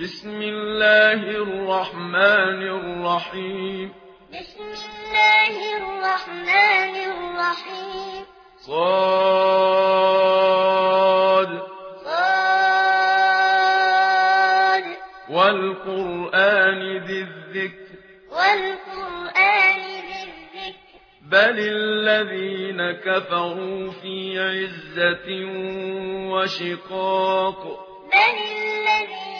بسم الله الرحمن الرحيم بسم الله الرحمن الرحيم صاد. صاد. والقرآن ذي الذكر والقرآن ذي الذكر بل الذين كفروا في عزة وشقاق بل الذين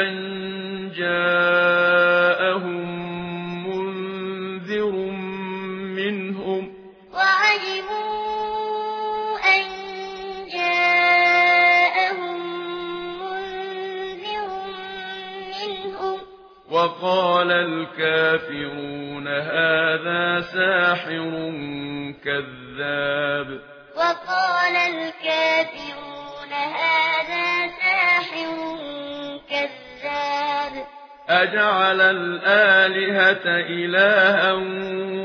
أن جاءهم منذر منهم وعجبوا أن جاءهم منذر منهم وقال الكافرون هذا ساحر كذاب وقال الكافرون أجعل الآلهة إلها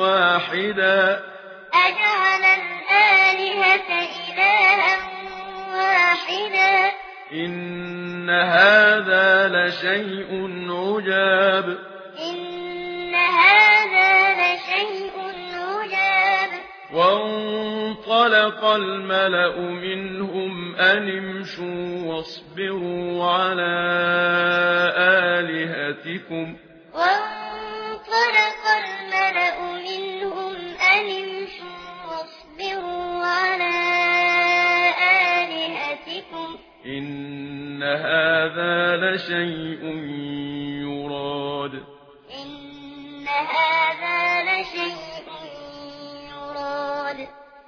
واحدا. أجعل الآلهة إلها واحدا. إن هذا لشيء عجاب. إن هذا لشيء عجاب. وانطلق الملأ منهم أن امشوا واصبروا على آياتكم وانطلق الملأ منهم أن امشوا واصبروا على آلهتكم. إن هذا لشيء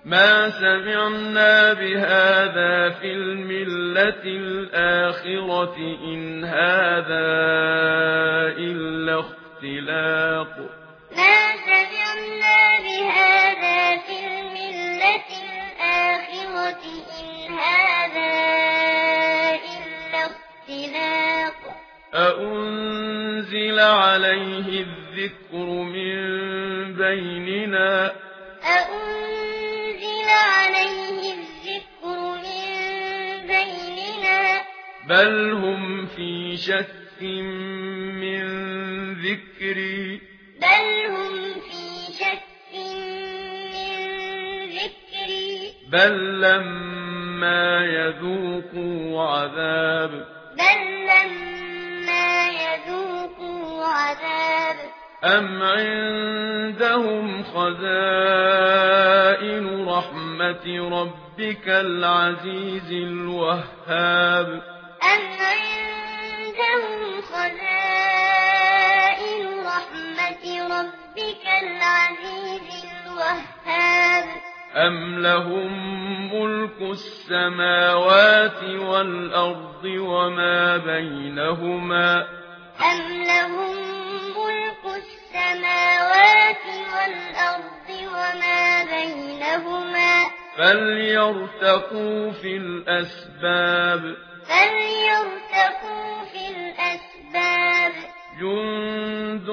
ما سمعنا بهذا في الملة الآخرة إن هذا إلا اختلاق ما سمعنا بهذا في الملة الآخرة إن هذا إلا اختلاق أأنزل عليه الذكر من بيننا أأنزل بل هم في شك من ذكري بل هم في شك من ذكري بل لما يذوقوا عذاب بل لما يذوقوا عذاب أم عندهم خزائن رحمة ربك العزيز الوهاب ربك العزيز الوهاب. أم لهم ملك السماوات والأرض وما بينهما أم لهم ملك السماوات والأرض وما بينهما فليرتقوا في الأسباب فليرتقوا في الأسباب. جند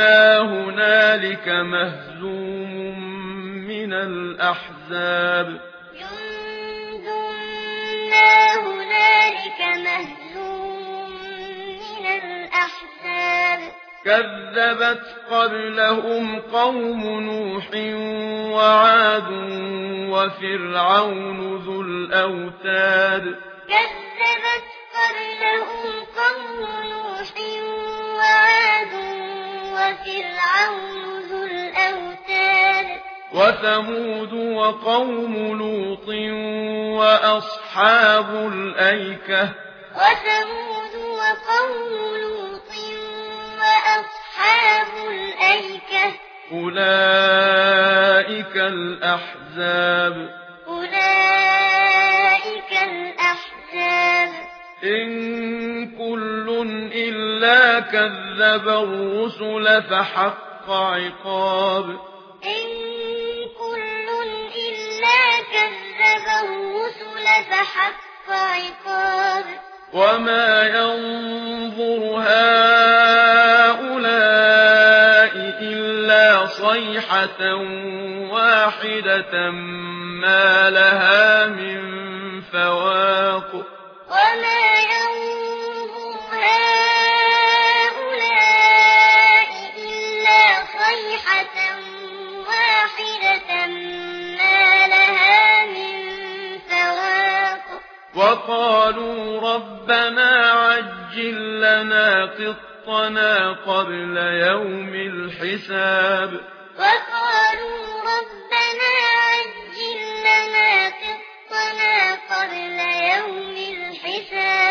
ما هنالك مهزوم من الأحزاب جند ما هنالك مهزوم من الأحزاب كذبت قبلهم قوم نوح وعاد وفرعون ذو الأوتاد كذبت وثمود وقوم لوط وأصحاب الأيكة. وثمود وقوم لوط وأصحاب الأيكة. أولئك الأحزاب. أولئك الأحزاب. إن كل إلا كذب الرسل فحق عقاب. إن كذب الرسل فحق عقاب. وما ينظر هؤلاء إلا صيحة واحدة ما لها من فواق. وما وقالوا ربنا عجل لنا قطنا قبل يوم الحساب. وقالوا ربنا عجل لنا قطنا قبل يوم الحساب.